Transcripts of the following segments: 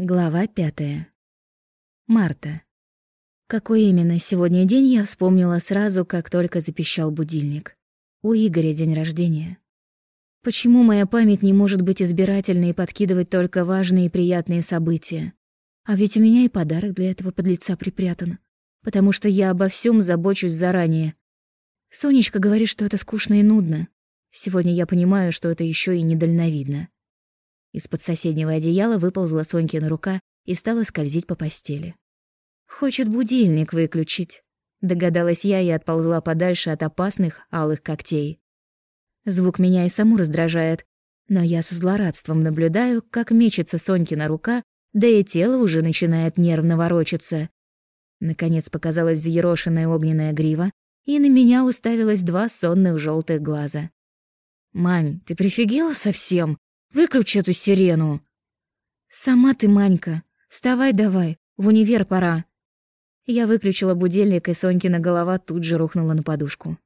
Глава пятая. Марта. Какой именно сегодня день я вспомнила сразу, как только запищал будильник. У Игоря день рождения. Почему моя память не может быть избирательной и подкидывать только важные и приятные события? А ведь у меня и подарок для этого подлеца припрятан. Потому что я обо всем забочусь заранее. Сонечка говорит, что это скучно и нудно. Сегодня я понимаю, что это еще и недальновидно. Из-под соседнего одеяла выползла Сонькина рука и стала скользить по постели. «Хочет будильник выключить», — догадалась я и отползла подальше от опасных алых когтей. Звук меня и саму раздражает, но я со злорадством наблюдаю, как мечется Сонькина рука, да и тело уже начинает нервно ворочаться. Наконец показалась взъерошенная огненная грива, и на меня уставилось два сонных желтых глаза. «Мань, ты прифигела совсем? Выключи эту сирену. Сама ты, Манька. Вставай давай, в универ пора. Я выключила будильник, и Сонькина голова тут же рухнула на подушку.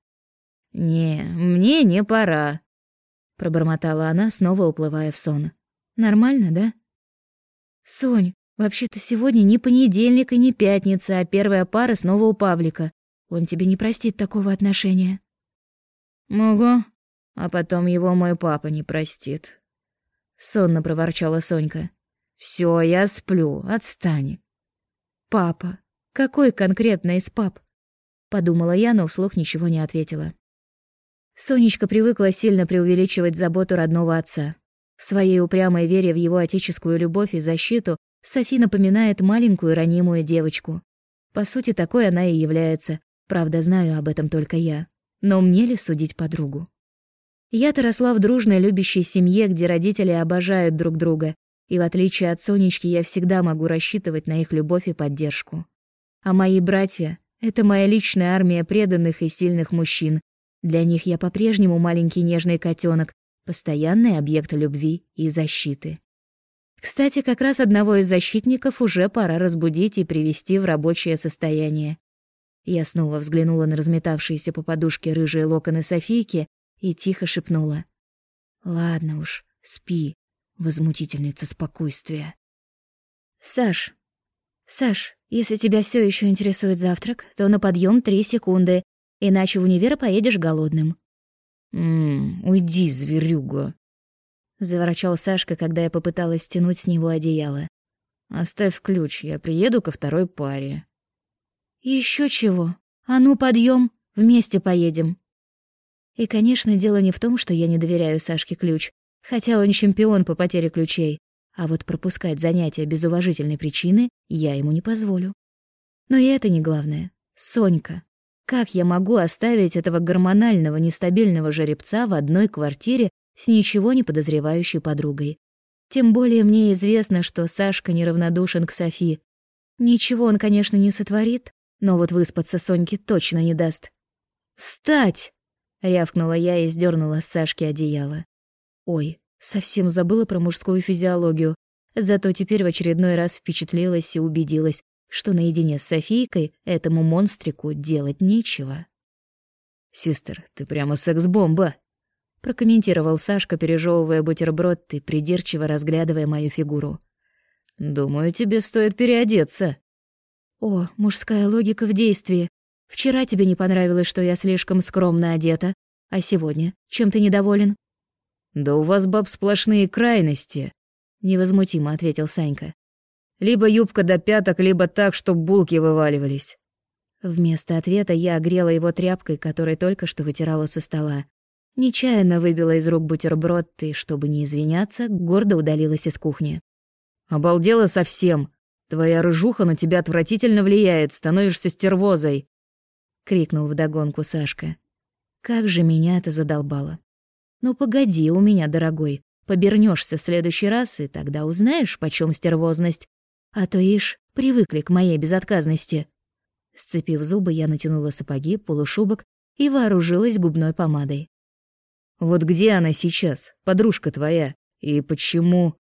«Не, мне не пора», — пробормотала она, снова уплывая в сон. «Нормально, да?» «Сонь, вообще-то сегодня не понедельник и не пятница, а первая пара снова у Павлика. Он тебе не простит такого отношения». «Ого, а потом его мой папа не простит», сонно проворчала Сонька. Все, я сплю, отстань. Папа. Какой конкретно из пап? подумала я, но вслух ничего не ответила. Сонечка привыкла сильно преувеличивать заботу родного отца. В своей упрямой вере в его отеческую любовь и защиту Софи напоминает маленькую ранимую девочку. По сути, такой она и является. Правда, знаю об этом только я. Но мне ли судить подругу? Я-то росла в дружной любящей семье, где родители обожают друг друга, и в отличие от Сонечки я всегда могу рассчитывать на их любовь и поддержку. А мои братья — это моя личная армия преданных и сильных мужчин. Для них я по-прежнему маленький нежный котенок, постоянный объект любви и защиты. Кстати, как раз одного из защитников уже пора разбудить и привести в рабочее состояние. Я снова взглянула на разметавшиеся по подушке рыжие локоны Софийки и тихо шепнула. «Ладно уж, спи, возмутительница спокойствия». «Саш, Саш, если тебя все еще интересует завтрак, то на подъем три секунды, иначе в универ поедешь голодным». «Ммм, уйди, зверюга», — заворчал Сашка, когда я попыталась стянуть с него одеяло. «Оставь ключ, я приеду ко второй паре». Еще чего? А ну, подъем, вместе поедем». И, конечно, дело не в том, что я не доверяю Сашке ключ, хотя он чемпион по потере ключей, а вот пропускать занятия без уважительной причины я ему не позволю. Но и это не главное. Сонька. Как я могу оставить этого гормонального, нестабильного жеребца в одной квартире с ничего не подозревающей подругой? Тем более мне известно, что Сашка неравнодушен к Софи. Ничего он, конечно, не сотворит, но вот выспаться Соньке точно не даст. «Встать!» Рявкнула я и сдернула с Сашки одеяло. Ой, совсем забыла про мужскую физиологию. Зато теперь в очередной раз впечатлилась и убедилась, что наедине с Софийкой этому монстрику делать нечего. «Систер, ты прямо секс-бомба!» прокомментировал Сашка, пережевывая бутерброд и придирчиво разглядывая мою фигуру. «Думаю, тебе стоит переодеться». «О, мужская логика в действии. Вчера тебе не понравилось, что я слишком скромно одета, а сегодня чем ты недоволен?» «Да у вас, баб, сплошные крайности», — невозмутимо ответил Санька. «Либо юбка до пяток, либо так, чтоб булки вываливались». Вместо ответа я огрела его тряпкой, которой только что вытирала со стола. Нечаянно выбила из рук бутерброд и, чтобы не извиняться, гордо удалилась из кухни. «Обалдела совсем. Твоя рыжуха на тебя отвратительно влияет, становишься стервозой. — крикнул вдогонку Сашка. «Как же меня это задолбало! Ну погоди у меня, дорогой, побернешься в следующий раз, и тогда узнаешь, почем стервозность. А то, ишь, привыкли к моей безотказности». Сцепив зубы, я натянула сапоги, полушубок и вооружилась губной помадой. «Вот где она сейчас, подружка твоя? И почему...»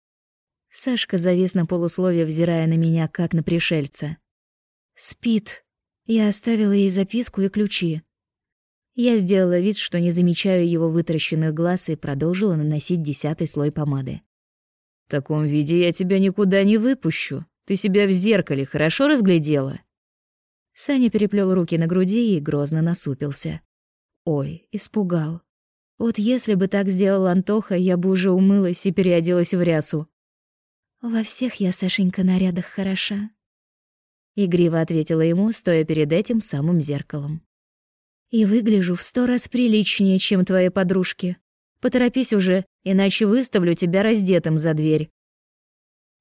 Сашка завис на полусловие, взирая на меня, как на пришельца. «Спит», я оставила ей записку и ключи. Я сделала вид, что не замечаю его вытаращенных глаз и продолжила наносить десятый слой помады. В таком виде я тебя никуда не выпущу. Ты себя в зеркале хорошо разглядела?» Саня переплел руки на груди и грозно насупился. Ой, испугал. Вот если бы так сделал Антоха, я бы уже умылась и переоделась в рясу. «Во всех я, Сашенька, нарядах хороша», — игриво ответила ему, стоя перед этим самым зеркалом. «И выгляжу в сто раз приличнее, чем твои подружки. Поторопись уже, иначе выставлю тебя раздетым за дверь».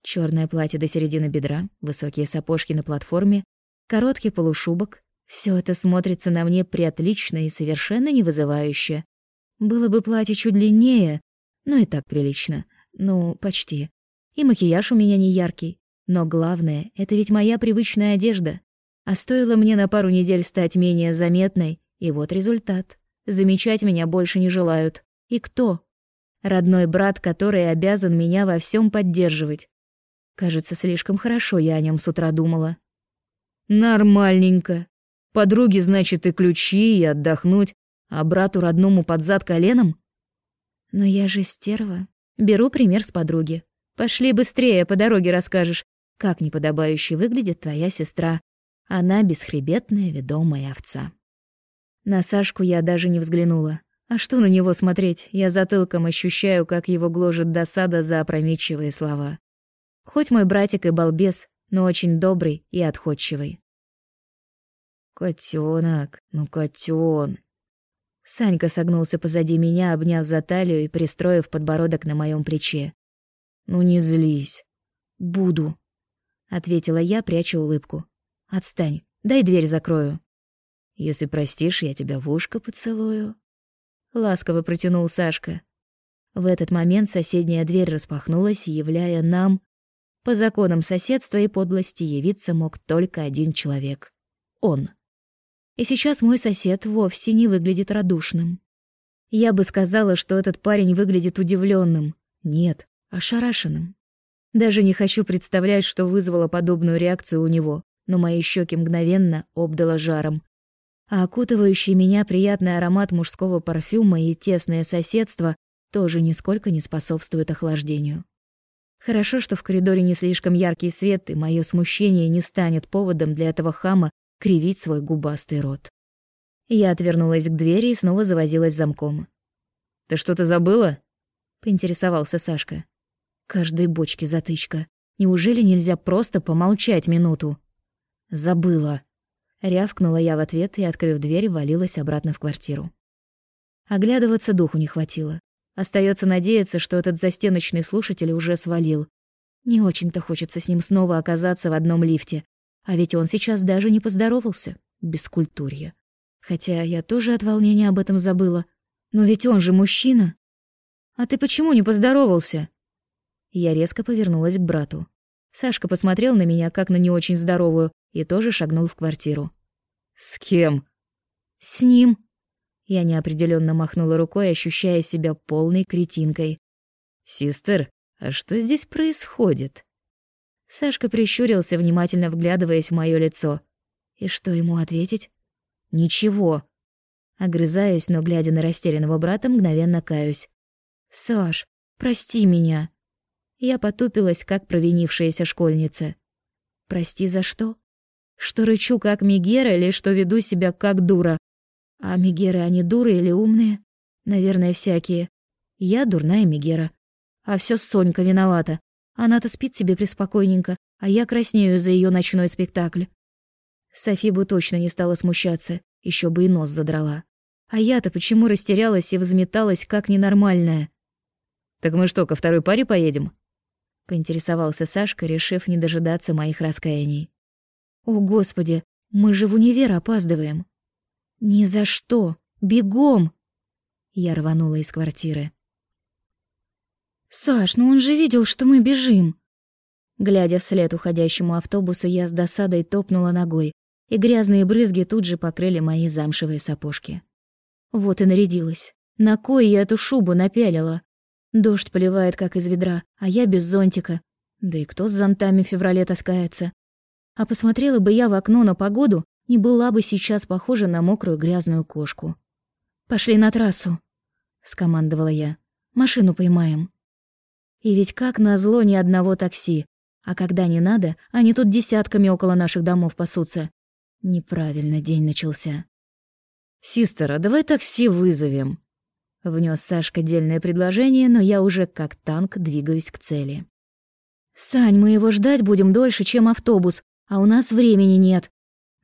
Чёрное платье до середины бедра, высокие сапожки на платформе, короткий полушубок — все это смотрится на мне приотлично и совершенно не вызывающе. Было бы платье чуть длиннее, но и так прилично. Ну, почти. И макияж у меня не яркий. Но главное — это ведь моя привычная одежда. А стоило мне на пару недель стать менее заметной, и вот результат. Замечать меня больше не желают. И кто? Родной брат, который обязан меня во всем поддерживать. Кажется, слишком хорошо я о нем с утра думала. Нормальненько. Подруге, значит, и ключи, и отдохнуть, а брату родному под зад коленом? Но я же стерва. Беру пример с подруги. Пошли быстрее, по дороге расскажешь, как неподобающе выглядит твоя сестра. Она бесхребетная ведомая овца. На Сашку я даже не взглянула. А что на него смотреть? Я затылком ощущаю, как его гложет досада за опрометчивые слова. Хоть мой братик и балбес, но очень добрый и отходчивый. Котенок, ну котён. Санька согнулся позади меня, обняв за талию и пристроив подбородок на моем плече. Ну не злись. Буду, ответила я, пряча улыбку. Отстань, дай дверь закрою. Если простишь, я тебя в ушко поцелую. Ласково протянул Сашка. В этот момент соседняя дверь распахнулась, являя нам по законам соседства и подлости явиться мог только один человек — он. И сейчас мой сосед вовсе не выглядит радушным. Я бы сказала, что этот парень выглядит удивленным. Нет, ошарашенным. Даже не хочу представлять, что вызвало подобную реакцию у него, но мои щеки мгновенно обдало жаром. А окутывающий меня приятный аромат мужского парфюма и тесное соседство тоже нисколько не способствует охлаждению. Хорошо, что в коридоре не слишком яркий свет, и мое смущение не станет поводом для этого хама кривить свой губастый рот. Я отвернулась к двери и снова завозилась замком. «Ты что-то забыла?» — поинтересовался Сашка. «Каждой бочке затычка. Неужели нельзя просто помолчать минуту?» «Забыла». Рявкнула я в ответ и, открыв дверь, валилась обратно в квартиру. Оглядываться духу не хватило. Остается надеяться, что этот застеночный слушатель уже свалил. Не очень-то хочется с ним снова оказаться в одном лифте. А ведь он сейчас даже не поздоровался. Бескультурье. Хотя я тоже от волнения об этом забыла. Но ведь он же мужчина. А ты почему не поздоровался? Я резко повернулась к брату. Сашка посмотрел на меня, как на не очень здоровую, и тоже шагнул в квартиру. «С кем?» «С ним», я неопределенно махнула рукой, ощущая себя полной кретинкой. «Систер, а что здесь происходит?» Сашка прищурился, внимательно вглядываясь в моё лицо. И что ему ответить? «Ничего». Огрызаюсь, но, глядя на растерянного брата, мгновенно каюсь. «Саш, прости меня». Я потупилась, как провинившаяся школьница. «Прости за что? Что рычу, как Мегера, или что веду себя, как дура? А Мегеры, они дуры или умные? Наверное, всякие. Я дурная Мегера. А все Сонька виновата. Она-то спит себе преспокойненько, а я краснею за ее ночной спектакль. Софи бы точно не стала смущаться, еще бы и нос задрала. А я-то почему растерялась и взметалась, как ненормальная? «Так мы что, ко второй паре поедем?» Поинтересовался Сашка, решив не дожидаться моих раскаяний. «О, Господи, мы же в универ опаздываем!» «Ни за что! Бегом!» Я рванула из квартиры. «Саш, ну он же видел, что мы бежим!» Глядя вслед уходящему автобусу, я с досадой топнула ногой, и грязные брызги тут же покрыли мои замшевые сапожки. Вот и нарядилась. На кой я эту шубу напялила? Дождь поливает, как из ведра, а я без зонтика. Да и кто с зонтами в феврале таскается? А посмотрела бы я в окно на погоду, не была бы сейчас похожа на мокрую грязную кошку. «Пошли на трассу», — скомандовала я. «Машину поймаем». И ведь как назло ни одного такси. А когда не надо, они тут десятками около наших домов пасутся. Неправильно день начался. «Систер, а давай такси вызовем», — внес Сашка дельное предложение, но я уже как танк двигаюсь к цели. «Сань, мы его ждать будем дольше, чем автобус, а у нас времени нет».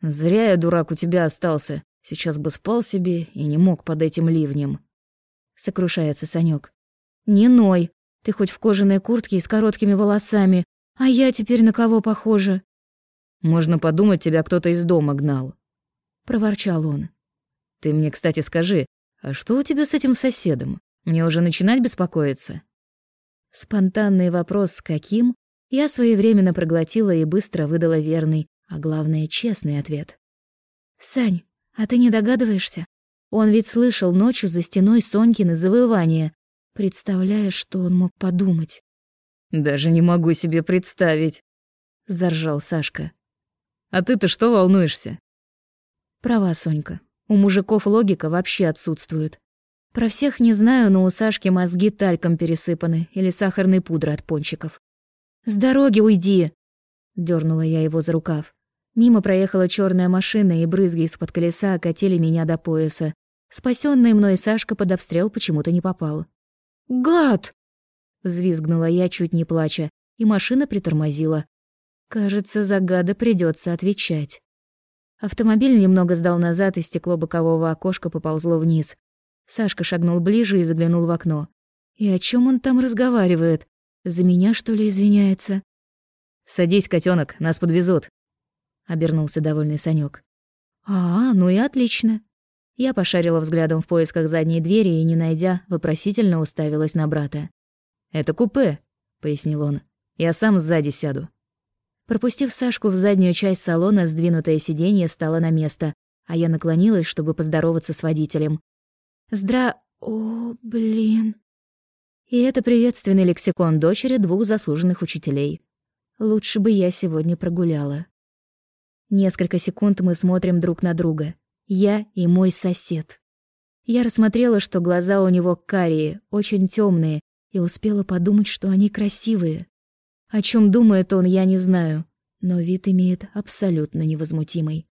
«Зря я, дурак, у тебя остался. Сейчас бы спал себе и не мог под этим ливнем». Сокрушается Санёк. «Не ной. Ты хоть в кожаной куртке и с короткими волосами, а я теперь на кого похожа?» «Можно подумать, тебя кто-то из дома гнал», — проворчал он. «Ты мне, кстати, скажи, а что у тебя с этим соседом? Мне уже начинать беспокоиться?» Спонтанный вопрос с каким я своевременно проглотила и быстро выдала верный, а главное, честный ответ. «Сань, а ты не догадываешься? Он ведь слышал ночью за стеной Сонькины завывания. Представляешь, что он мог подумать?» «Даже не могу себе представить», — заржал Сашка. «А ты-то что волнуешься?» «Права, Сонька. У мужиков логика вообще отсутствует. Про всех не знаю, но у Сашки мозги тальком пересыпаны или сахарной пудрой от пончиков. «С дороги уйди!» Дёрнула я его за рукав. Мимо проехала черная машина, и брызги из-под колеса окатили меня до пояса. Спасённый мной Сашка под обстрел почему-то не попал. «Гад!» Взвизгнула я, чуть не плача, и машина притормозила. Кажется, за гада придётся отвечать. Автомобиль немного сдал назад, и стекло бокового окошка поползло вниз. Сашка шагнул ближе и заглянул в окно. И о чём он там разговаривает? За меня, что ли, извиняется? «Садись, котенок, нас подвезут», — обернулся довольный Санёк. «А, ну и отлично». Я пошарила взглядом в поисках задней двери и, не найдя, вопросительно уставилась на брата. «Это купе», — пояснил он. «Я сам сзади сяду». Пропустив Сашку в заднюю часть салона, сдвинутое сиденье стало на место, а я наклонилась, чтобы поздороваться с водителем. «Здра... О, блин...» И это приветственный лексикон дочери двух заслуженных учителей. Лучше бы я сегодня прогуляла. Несколько секунд мы смотрим друг на друга. Я и мой сосед. Я рассмотрела, что глаза у него карие, очень темные, и успела подумать, что они красивые. О чем думает он, я не знаю, но вид имеет абсолютно невозмутимый.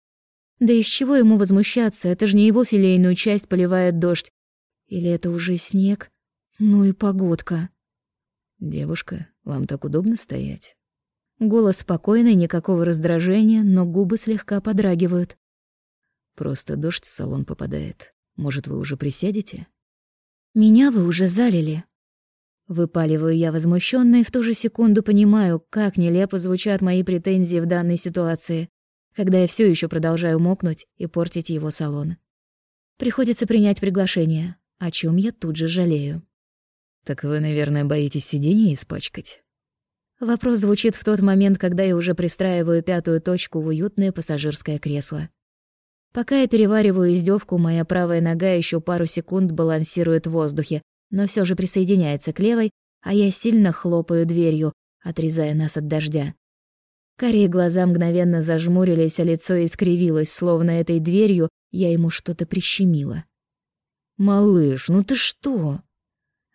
Да из чего ему возмущаться, это же не его филейную часть поливает дождь. Или это уже снег? Ну и погодка. Девушка, вам так удобно стоять? Голос спокойный, никакого раздражения, но губы слегка подрагивают. Просто дождь в салон попадает. Может, вы уже присядете? Меня вы уже залили. Выпаливаю я возмущённо и в ту же секунду понимаю, как нелепо звучат мои претензии в данной ситуации, когда я всё ещё продолжаю мокнуть и портить его салон. Приходится принять приглашение, о чём я тут же жалею. «Так вы, наверное, боитесь сиденья испачкать?» Вопрос звучит в тот момент, когда я уже пристраиваю пятую точку в уютное пассажирское кресло. Пока я перевариваю издевку, моя правая нога еще пару секунд балансирует в воздухе, но все же присоединяется к левой, а я сильно хлопаю дверью, отрезая нас от дождя. Карие глаза мгновенно зажмурились, а лицо искривилось, словно этой дверью я ему что-то прищемила. «Малыш, ну ты что?»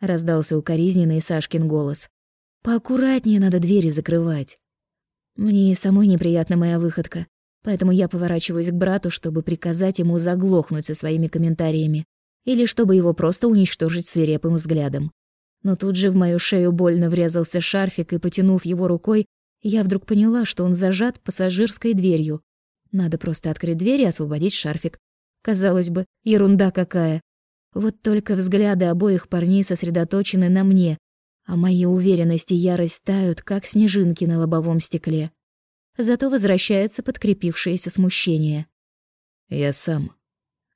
раздался укоризненный Сашкин голос. Поаккуратнее надо двери закрывать. Мне и самой неприятна моя выходка, поэтому я поворачиваюсь к брату, чтобы приказать ему заглохнуть со своими комментариями или чтобы его просто уничтожить свирепым взглядом. Но тут же в мою шею больно врезался шарфик, и, потянув его рукой, я вдруг поняла, что он зажат пассажирской дверью. Надо просто открыть дверь и освободить шарфик. Казалось бы, ерунда какая. Вот только взгляды обоих парней сосредоточены на мне, а мои уверенность и ярость тают, как снежинки на лобовом стекле. Зато возвращается подкрепившееся смущение. «Я сам».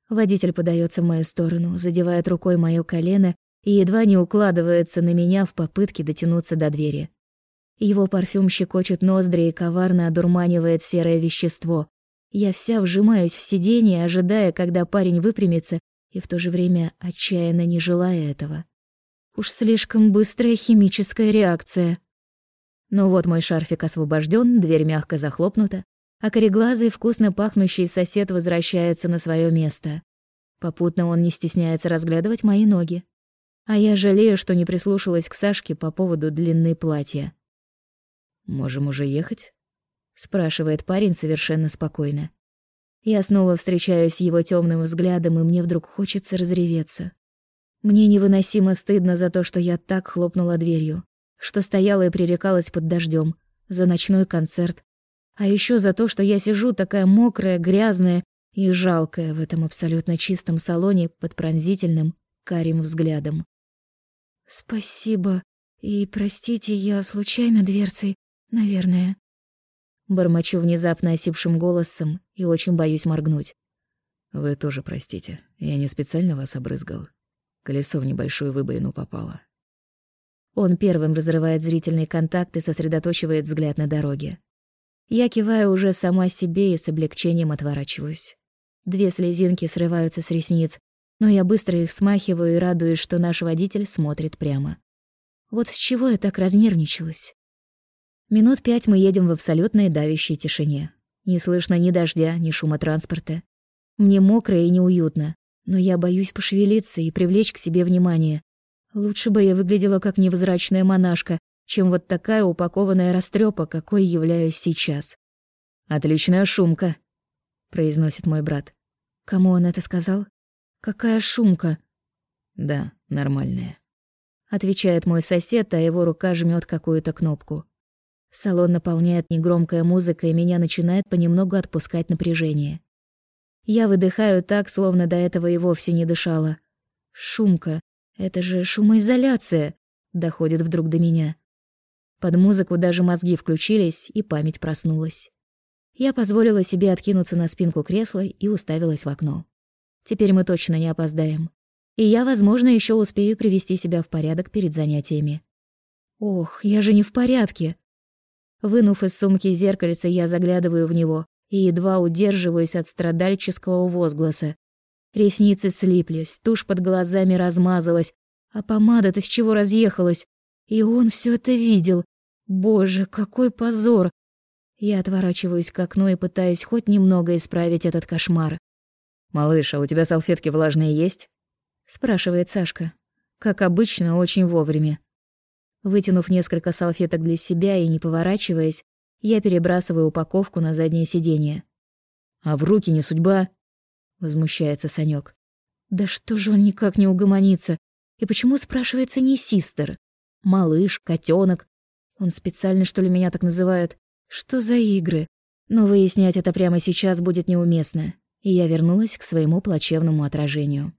Водитель подается в мою сторону, задевает рукой моё колено и едва не укладывается на меня в попытке дотянуться до двери. Его парфюм щекочет ноздри и коварно одурманивает серое вещество. Я вся вжимаюсь в сиденье, ожидая, когда парень выпрямится и в то же время отчаянно не желая этого. Уж слишком быстрая химическая реакция. Но вот мой шарфик освобожден, дверь мягко захлопнута, а кореглазый, вкусно пахнущий сосед возвращается на свое место. Попутно он не стесняется разглядывать мои ноги. А я жалею, что не прислушалась к Сашке по поводу длины платья. «Можем уже ехать?» — спрашивает парень совершенно спокойно. Я снова встречаюсь с его темным взглядом, и мне вдруг хочется разреветься. Мне невыносимо стыдно за то, что я так хлопнула дверью, что стояла и пререкалась под дождем, за ночной концерт, а еще за то, что я сижу такая мокрая, грязная и жалкая в этом абсолютно чистом салоне под пронзительным карим взглядом. «Спасибо и простите, я случайно дверцей, наверное». Бормочу внезапно осипшим голосом и очень боюсь моргнуть. «Вы тоже простите, я не специально вас обрызгал. Колесо в небольшую выбоину попало». Он первым разрывает зрительный контакт и сосредоточивает взгляд на дороге. Я киваю уже сама себе и с облегчением отворачиваюсь. Две слезинки срываются с ресниц, но я быстро их смахиваю и радуюсь, что наш водитель смотрит прямо. Вот с чего я так разнервничалась? Минут пять мы едем в абсолютной давящей тишине. Не слышно ни дождя, ни шума транспорта. Мне мокро и неуютно, но я боюсь пошевелиться и привлечь к себе внимание. Лучше бы я выглядела как невзрачная монашка, чем вот такая упакованная растрёпа, какой являюсь сейчас. «Отличная шумка», — произносит мой брат. Кому он это сказал? «Какая шумка?» «Да, нормальная», — отвечает мой сосед, а его рука жмёт какую-то кнопку. Салон наполняет негромкая музыка, и меня начинает понемногу отпускать напряжение. Я выдыхаю так, словно до этого и вовсе не дышала. Шумка. Это же шумоизоляция, доходит вдруг до меня. Под музыку даже мозги включились, и память проснулась. Я позволила себе откинуться на спинку кресла и уставилась в окно. Теперь мы точно не опоздаем. И я, возможно, еще успею привести себя в порядок перед занятиями. Ох, я же не в порядке. Вынув из сумки зеркальце, я заглядываю в него и едва удерживаюсь от страдальческого возгласа. Ресницы слиплись, тушь под глазами размазалась, а помада-то с чего разъехалась? И он все это видел. Боже, какой позор! Я отворачиваюсь к окну и пытаюсь хоть немного исправить этот кошмар. «Малыш, а у тебя салфетки влажные есть?» — спрашивает Сашка. Как обычно, очень вовремя. Вытянув несколько салфеток для себя и не поворачиваясь, я перебрасываю упаковку на заднее сиденье. «А в руки не судьба?» — возмущается Санёк. «Да что же он никак не угомонится? И почему, спрашивается, не систер? Малыш, котенок. Он специально, что ли, меня так называет? Что за игры? Но выяснять это прямо сейчас будет неуместно. И я вернулась к своему плачевному отражению.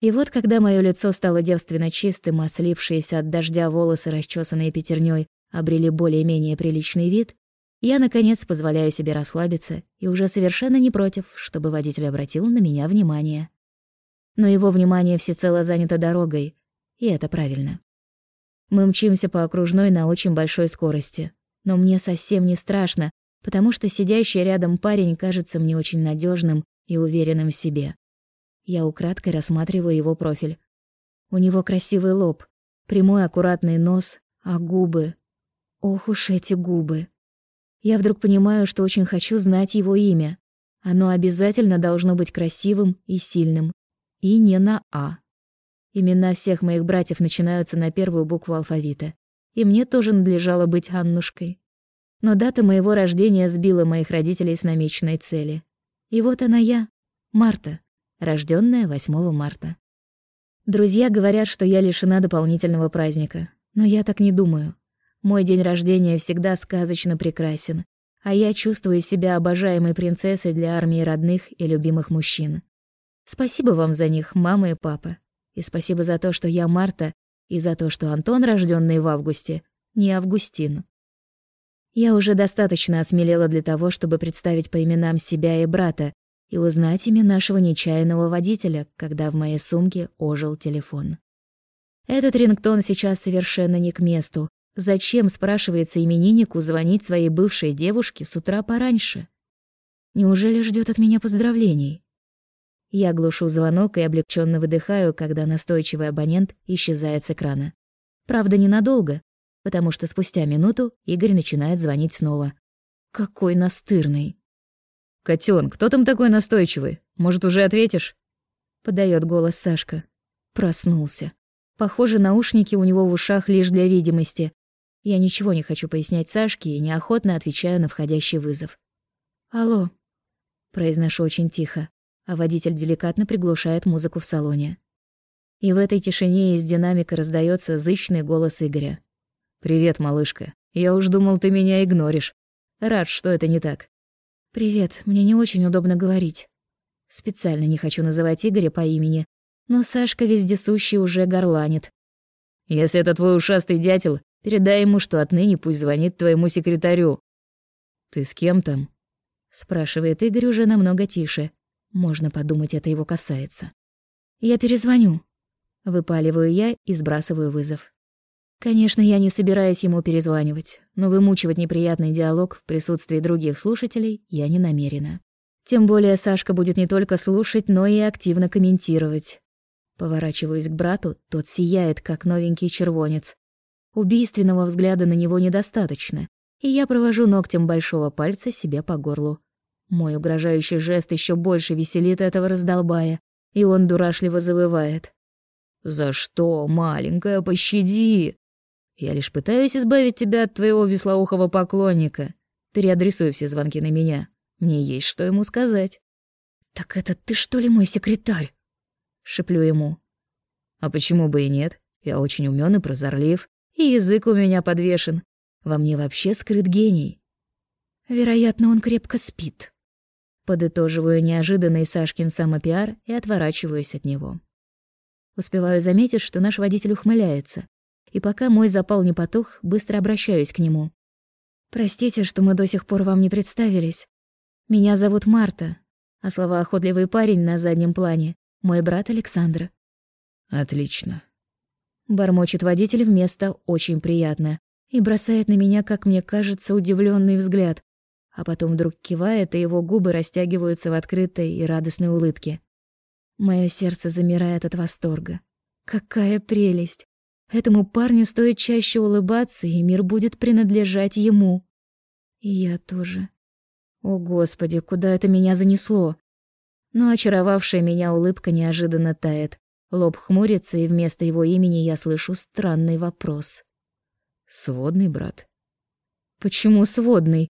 И вот, когда мое лицо стало девственно чистым, а слипшиеся от дождя волосы, расчесанные пятерней, обрели более-менее приличный вид, я, наконец, позволяю себе расслабиться и уже совершенно не против, чтобы водитель обратил на меня внимание. Но его внимание всецело занято дорогой, и это правильно. Мы мчимся по окружной на очень большой скорости, но мне совсем не страшно, потому что сидящий рядом парень кажется мне очень надежным и уверенным в себе. Я украдкой рассматриваю его профиль. У него красивый лоб, прямой аккуратный нос, а губы... Ох уж эти губы. Я вдруг понимаю, что очень хочу знать его имя. Оно обязательно должно быть красивым и сильным. И не на «А». Имена всех моих братьев начинаются на первую букву алфавита. И мне тоже надлежало быть Аннушкой. Но дата моего рождения сбила моих родителей с намеченной цели. И вот она я, Марта рожденная 8 марта. Друзья говорят, что я лишена дополнительного праздника, но я так не думаю. Мой день рождения всегда сказочно прекрасен, а я чувствую себя обожаемой принцессой для армии родных и любимых мужчин. Спасибо вам за них, мама и папа. И спасибо за то, что я Марта, и за то, что Антон, рожденный в августе, не Августин. Я уже достаточно осмелела для того, чтобы представить по именам себя и брата, и узнать имя нашего нечаянного водителя, когда в моей сумке ожил телефон. Этот рингтон сейчас совершенно не к месту. Зачем, спрашивается имениннику, звонить своей бывшей девушке с утра пораньше? Неужели ждет от меня поздравлений? Я глушу звонок и облегченно выдыхаю, когда настойчивый абонент исчезает с экрана. Правда, ненадолго, потому что спустя минуту Игорь начинает звонить снова. Какой настырный. «Котён, кто там такой настойчивый? Может, уже ответишь?» Подает голос Сашка. Проснулся. Похоже, наушники у него в ушах лишь для видимости. Я ничего не хочу пояснять Сашке и неохотно отвечаю на входящий вызов. «Алло», — произношу очень тихо, а водитель деликатно приглушает музыку в салоне. И в этой тишине из динамика раздается зычный голос Игоря. «Привет, малышка. Я уж думал, ты меня игноришь. Рад, что это не так». «Привет, мне не очень удобно говорить». Специально не хочу называть Игоря по имени, но Сашка вездесущий уже горланит. «Если это твой ушастый дятел, передай ему, что отныне пусть звонит твоему секретарю». «Ты с кем там?» — спрашивает Игорь уже намного тише. Можно подумать, это его касается. «Я перезвоню», — выпаливаю я и сбрасываю вызов. Конечно, я не собираюсь ему перезванивать, но вымучивать неприятный диалог в присутствии других слушателей я не намерена. Тем более Сашка будет не только слушать, но и активно комментировать. Поворачиваюсь к брату, тот сияет, как новенький червонец. Убийственного взгляда на него недостаточно, и я провожу ногтем большого пальца себе по горлу. Мой угрожающий жест еще больше веселит этого раздолбая, и он дурашливо завывает. «За что, маленькая, пощади? Я лишь пытаюсь избавить тебя от твоего веслоухого поклонника. Переадресуй все звонки на меня. Мне есть что ему сказать». «Так это ты что ли мой секретарь?» шеплю ему. А почему бы и нет? Я очень умён и прозорлив, и язык у меня подвешен. Во мне вообще скрыт гений. Вероятно, он крепко спит. Подытоживаю неожиданный Сашкин самопиар и отворачиваюсь от него. Успеваю заметить, что наш водитель ухмыляется, и пока мой запал не потух, быстро обращаюсь к нему. «Простите, что мы до сих пор вам не представились. Меня зовут Марта, а слова «охотливый парень» на заднем плане мой брат Александр. Отлично. Бормочет водитель вместо «очень приятно» и бросает на меня, как мне кажется, удивленный взгляд, а потом вдруг кивает, и его губы растягиваются в открытой и радостной улыбке. Мое сердце замирает от восторга. Какая прелесть! Этому парню стоит чаще улыбаться, и мир будет принадлежать ему. И я тоже. О, Господи, куда это меня занесло? но очаровавшая меня улыбка неожиданно тает. Лоб хмурится, и вместо его имени я слышу странный вопрос. «Сводный брат?» «Почему сводный?» —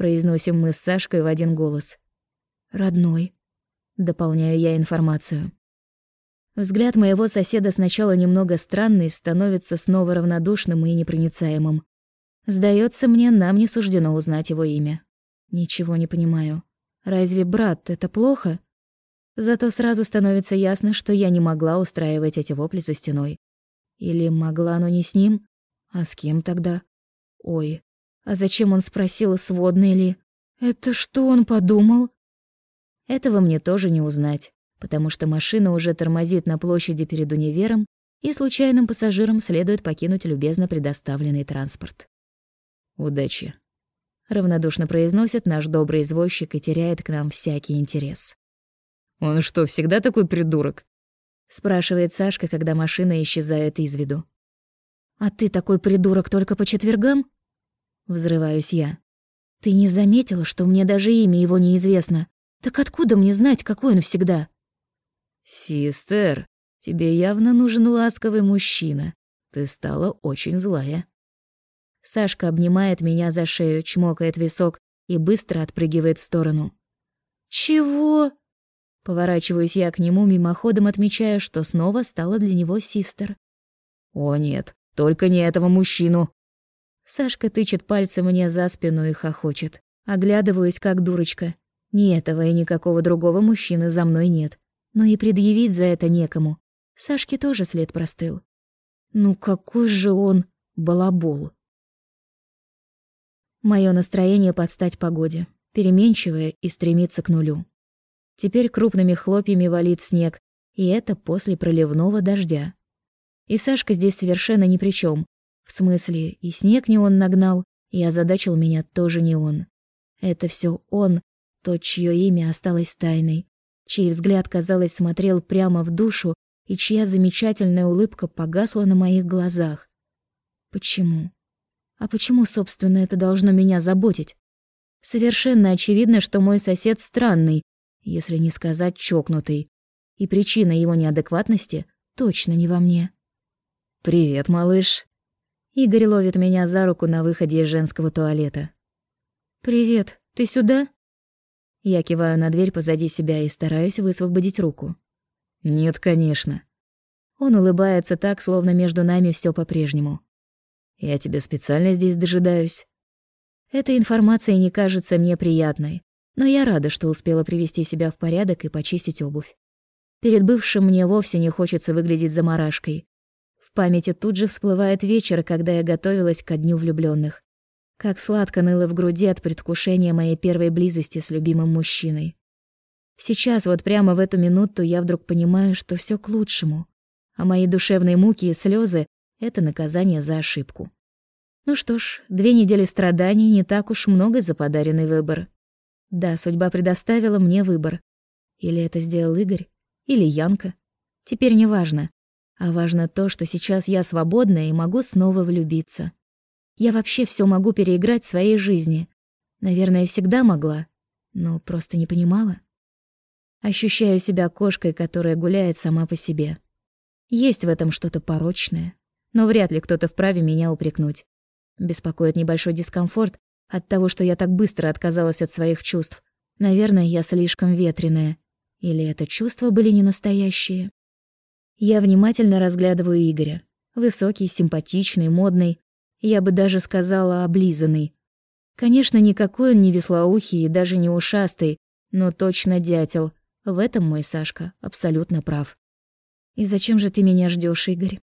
произносим мы с Сашкой в один голос. «Родной», — дополняю я информацию. Взгляд моего соседа сначала немного странный, становится снова равнодушным и непроницаемым. Сдается мне, нам не суждено узнать его имя. Ничего не понимаю. Разве брат — это плохо? Зато сразу становится ясно, что я не могла устраивать эти вопли за стеной. Или могла, но не с ним? А с кем тогда? Ой, а зачем он спросил, сводный ли? Это что он подумал? Этого мне тоже не узнать, потому что машина уже тормозит на площади перед универом, и случайным пассажирам следует покинуть любезно предоставленный транспорт. «Удачи», — равнодушно произносит наш добрый извозчик и теряет к нам всякий интерес. «Он что, всегда такой придурок?» — спрашивает Сашка, когда машина исчезает из виду. «А ты такой придурок только по четвергам?» Взрываюсь я. «Ты не заметила, что мне даже имя его неизвестно? Так откуда мне знать, какой он всегда?» «Систер, тебе явно нужен ласковый мужчина. Ты стала очень злая». Сашка обнимает меня за шею, чмокает висок и быстро отпрыгивает в сторону. «Чего?» Поворачиваюсь я к нему, мимоходом отмечая, что снова стала для него систер. «О нет, только не этого мужчину!» Сашка тычет пальцем мне за спину и хохочет. Оглядываюсь, как дурочка. Ни этого и никакого другого мужчины за мной нет. Но и предъявить за это некому. Сашке тоже след простыл. Ну какой же он балабол. Моё настроение под стать погоде, переменчивое и стремится к нулю. Теперь крупными хлопьями валит снег, и это после проливного дождя. И Сашка здесь совершенно ни при чем. В смысле, и снег не он нагнал, и озадачил меня тоже не он. Это все он, тот, чье имя осталось тайной, чей взгляд, казалось, смотрел прямо в душу, и чья замечательная улыбка погасла на моих глазах. Почему? А почему, собственно, это должно меня заботить? Совершенно очевидно, что мой сосед странный, если не сказать чокнутый, и причина его неадекватности точно не во мне. «Привет, малыш». Игорь ловит меня за руку на выходе из женского туалета. «Привет, ты сюда?» Я киваю на дверь позади себя и стараюсь высвободить руку. «Нет, конечно». Он улыбается так, словно между нами все по-прежнему. «Я тебя специально здесь дожидаюсь». Эта информация не кажется мне приятной, но я рада, что успела привести себя в порядок и почистить обувь. Перед бывшим мне вовсе не хочется выглядеть заморашкой. В памяти тут же всплывает вечер, когда я готовилась ко дню влюбленных. Как сладко ныло в груди от предвкушения моей первой близости с любимым мужчиной. Сейчас, вот прямо в эту минуту, я вдруг понимаю, что все к лучшему. А мои душевные муки и слезы — это наказание за ошибку. Ну что ж, две недели страданий не так уж много за подаренный выбор. Да, судьба предоставила мне выбор. Или это сделал Игорь, или Янка. Теперь не важно. А важно то, что сейчас я свободна и могу снова влюбиться. Я вообще все могу переиграть в своей жизни. Наверное, всегда могла, но просто не понимала. Ощущаю себя кошкой, которая гуляет сама по себе. Есть в этом что-то порочное, но вряд ли кто-то вправе меня упрекнуть. Беспокоит небольшой дискомфорт от того, что я так быстро отказалась от своих чувств. Наверное, я слишком ветреная. Или это чувства были не настоящие? Я внимательно разглядываю Игоря. Высокий, симпатичный, модный, я бы даже сказала, облизанный. Конечно, никакой он не веслоухий и даже не ушастый, но точно дятел. В этом мой Сашка абсолютно прав. И зачем же ты меня ждешь, Игорь?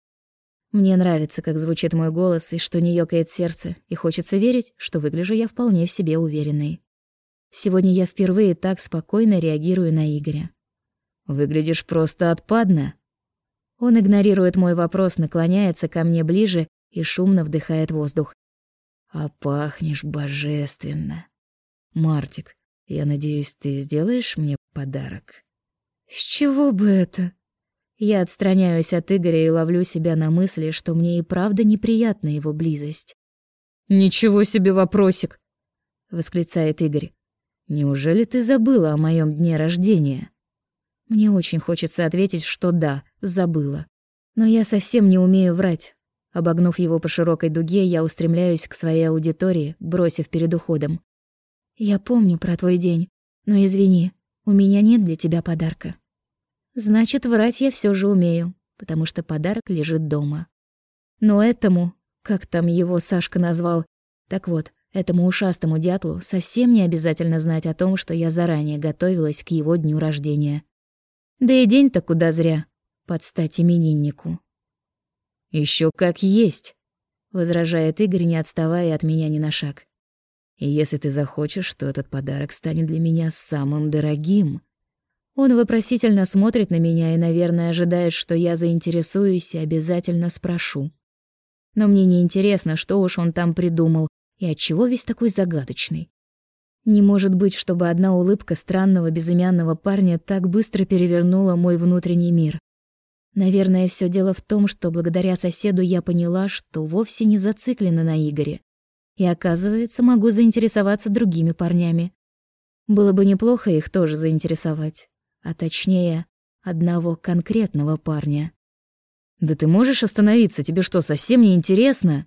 Мне нравится, как звучит мой голос и что не ёкает сердце, и хочется верить, что выгляжу я вполне в себе уверенной. Сегодня я впервые так спокойно реагирую на Игоря. «Выглядишь просто отпадно». Он игнорирует мой вопрос, наклоняется ко мне ближе и шумно вдыхает воздух. «А пахнешь божественно. Мартик, я надеюсь, ты сделаешь мне подарок?» «С чего бы это?» Я отстраняюсь от Игоря и ловлю себя на мысли, что мне и правда неприятна его близость. «Ничего себе вопросик!» — восклицает Игорь. «Неужели ты забыла о моем дне рождения?» Мне очень хочется ответить, что да, забыла. Но я совсем не умею врать. Обогнув его по широкой дуге, я устремляюсь к своей аудитории, бросив перед уходом. «Я помню про твой день, но извини, у меня нет для тебя подарка». Значит, врать я все же умею, потому что подарок лежит дома. Но этому, как там его Сашка назвал, так вот, этому ушастому дятлу совсем не обязательно знать о том, что я заранее готовилась к его дню рождения. Да и день-то куда зря, под стать имениннику. Еще как есть», — возражает Игорь, не отставая от меня ни на шаг. «И если ты захочешь, то этот подарок станет для меня самым дорогим». Он вопросительно смотрит на меня и, наверное, ожидает, что я заинтересуюсь и обязательно спрошу. Но мне не интересно, что уж он там придумал и отчего весь такой загадочный. Не может быть, чтобы одна улыбка странного безымянного парня так быстро перевернула мой внутренний мир. Наверное, все дело в том, что благодаря соседу я поняла, что вовсе не зациклена на Игоре. И, оказывается, могу заинтересоваться другими парнями. Было бы неплохо их тоже заинтересовать. А точнее, одного конкретного парня. «Да ты можешь остановиться? Тебе что, совсем не интересно?»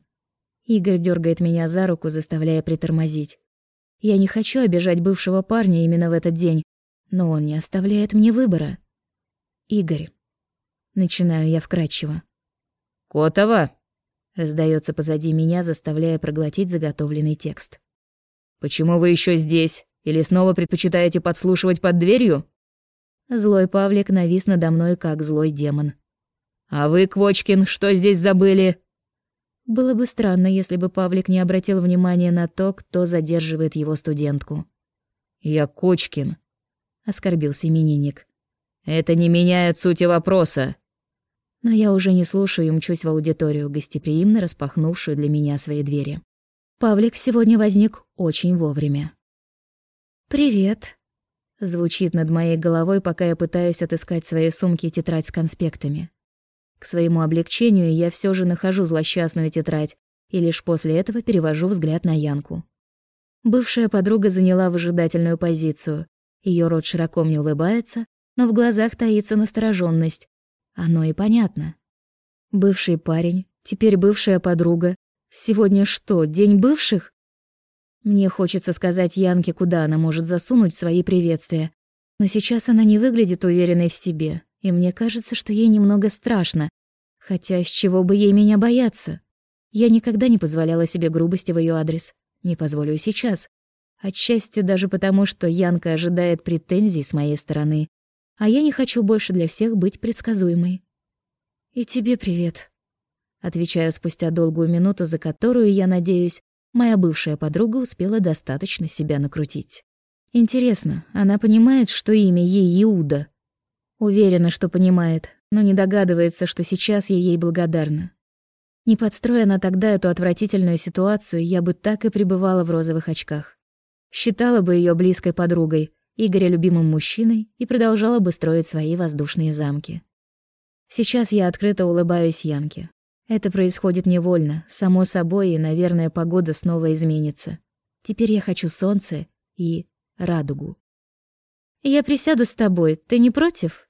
Игорь дергает меня за руку, заставляя притормозить. Я не хочу обижать бывшего парня именно в этот день, но он не оставляет мне выбора. Игорь, Начинаю я вкратчиво. «Котова!» — раздается позади меня, заставляя проглотить заготовленный текст. «Почему вы еще здесь? Или снова предпочитаете подслушивать под дверью?» Злой Павлик навис надо мной, как злой демон. «А вы, Квочкин, что здесь забыли?» Было бы странно, если бы Павлик не обратил внимания на то, кто задерживает его студентку. «Я Кочкин», — оскорбился именинник. «Это не меняет сути вопроса. Но я уже не слушаю и мчусь в аудиторию, гостеприимно распахнувшую для меня свои двери. Павлик сегодня возник очень вовремя. «Привет», — звучит над моей головой, пока я пытаюсь отыскать в своей сумке тетрадь с конспектами. К своему облегчению я все же нахожу злосчастную тетрадь и лишь после этого перевожу взгляд на Янку. Бывшая подруга заняла выжидательную позицию. Ее рот широко мне улыбается, но в глазах таится настороженность, оно и понятно. Бывший парень, теперь бывшая подруга. Сегодня что, день бывших? Мне хочется сказать Янке, куда она может засунуть свои приветствия. Но сейчас она не выглядит уверенной в себе, и мне кажется, что ей немного страшно. Хотя с чего бы ей меня бояться? Я никогда не позволяла себе грубости в ее адрес. Не позволю сейчас. Отчасти даже потому, что Янка ожидает претензий с моей стороны, а я не хочу больше для всех быть предсказуемой. «И тебе привет», — отвечаю спустя долгую минуту, за которую, я надеюсь, моя бывшая подруга успела достаточно себя накрутить. Интересно, она понимает, что имя ей Иуда? Уверена, что понимает, но не догадывается, что сейчас я ей благодарна. Не подстроя тогда эту отвратительную ситуацию, я бы так и пребывала в розовых очках. Считала бы ее близкой подругой, Игоря любимым мужчиной и продолжала бы строить свои воздушные замки. Сейчас я открыто улыбаюсь Янке. Это происходит невольно, само собой, и, наверное, погода снова изменится. Теперь я хочу солнце и радугу. «Я присяду с тобой, ты не против?»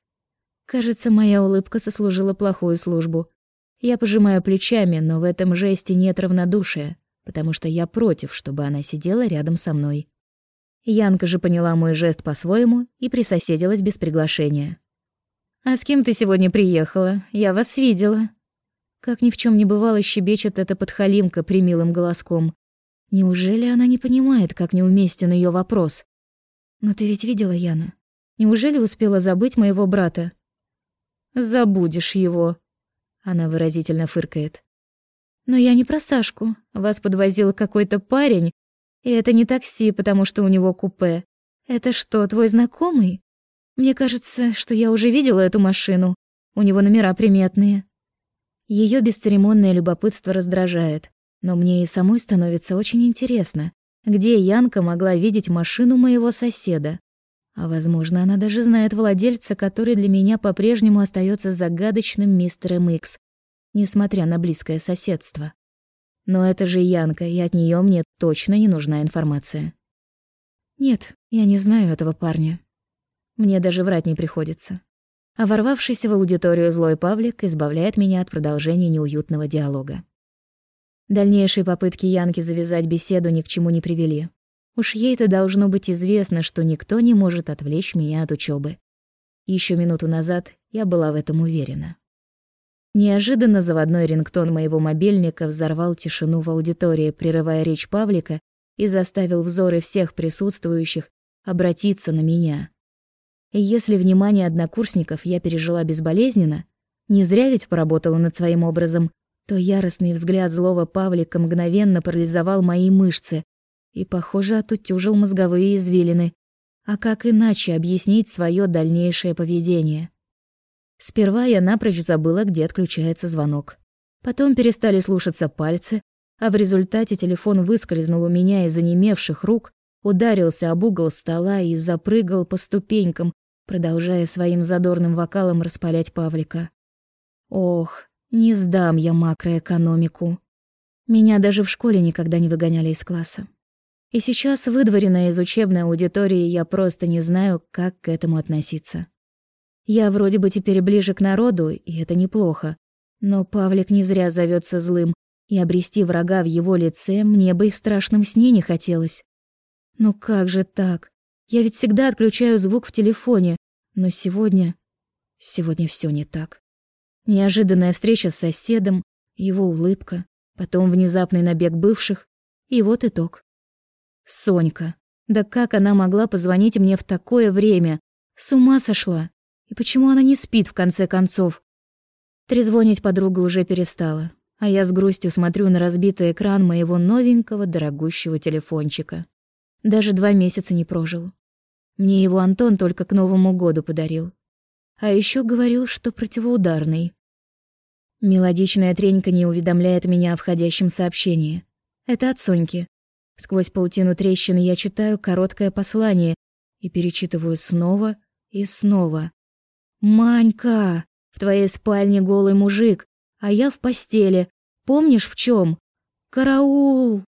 Кажется, моя улыбка сослужила плохую службу. Я пожимаю плечами, но в этом жесте нет равнодушия, потому что я против, чтобы она сидела рядом со мной. Янка же поняла мой жест по-своему и присоседилась без приглашения. «А с кем ты сегодня приехала? Я вас видела». Как ни в чем не бывало, щебечет эта подхалимка примилым голоском. Неужели она не понимает, как неуместен ее вопрос? «Но ты ведь видела Яна? Неужели успела забыть моего брата?» «Забудешь его», — она выразительно фыркает. «Но я не про Сашку. Вас подвозил какой-то парень, и это не такси, потому что у него купе. Это что, твой знакомый? Мне кажется, что я уже видела эту машину. У него номера приметные». Ее бесцеремонное любопытство раздражает, но мне и самой становится очень интересно, где Янка могла видеть машину моего соседа? А возможно, она даже знает владельца, который для меня по-прежнему остается загадочным мистером Икс, несмотря на близкое соседство. Но это же Янка, и от нее мне точно не нужна информация. Нет, я не знаю этого парня. Мне даже врать не приходится. А ворвавшийся в аудиторию злой Павлик избавляет меня от продолжения неуютного диалога. Дальнейшие попытки Янки завязать беседу ни к чему не привели. Уж ей-то должно быть известно, что никто не может отвлечь меня от учебы. Еще минуту назад я была в этом уверена. Неожиданно заводной рингтон моего мобильника взорвал тишину в аудитории, прерывая речь Павлика и заставил взоры всех присутствующих обратиться на меня. И если внимание однокурсников я пережила безболезненно, не зря ведь поработала над своим образом, то яростный взгляд злого Павлика мгновенно парализовал мои мышцы и, похоже, отутюжил мозговые извилины. А как иначе объяснить свое дальнейшее поведение? Сперва я напрочь забыла, где отключается звонок. Потом перестали слушаться пальцы, а в результате телефон выскользнул у меня из онемевших рук, ударился об угол стола и запрыгал по ступенькам, продолжая своим задорным вокалом распалять Павлика. Ох, не сдам я макроэкономику. Меня даже в школе никогда не выгоняли из класса. И сейчас, выдворенная из учебной аудитории, я просто не знаю, как к этому относиться. Я вроде бы теперь ближе к народу, и это неплохо. Но Павлик не зря зовется злым, и обрести врага в его лице мне бы и в страшном сне не хотелось. Ну как же так? Я ведь всегда отключаю звук в телефоне, но сегодня... Сегодня все не так. Неожиданная встреча с соседом, его улыбка, потом внезапный набег бывших, и вот итог. Сонька. Да как она могла позвонить мне в такое время? С ума сошла. И почему она не спит в конце концов? Трезвонить подруга уже перестала, а я с грустью смотрю на разбитый экран моего новенького дорогущего телефончика. Даже два месяца не прожил. Мне его Антон только к Новому году подарил. А еще говорил, что противоударный. Мелодичная тренька не уведомляет меня о входящем сообщении. Это от Соньки. Сквозь паутину трещины я читаю короткое послание и перечитываю снова и снова. «Манька, в твоей спальне голый мужик, а я в постели. Помнишь, в чем? Караул!»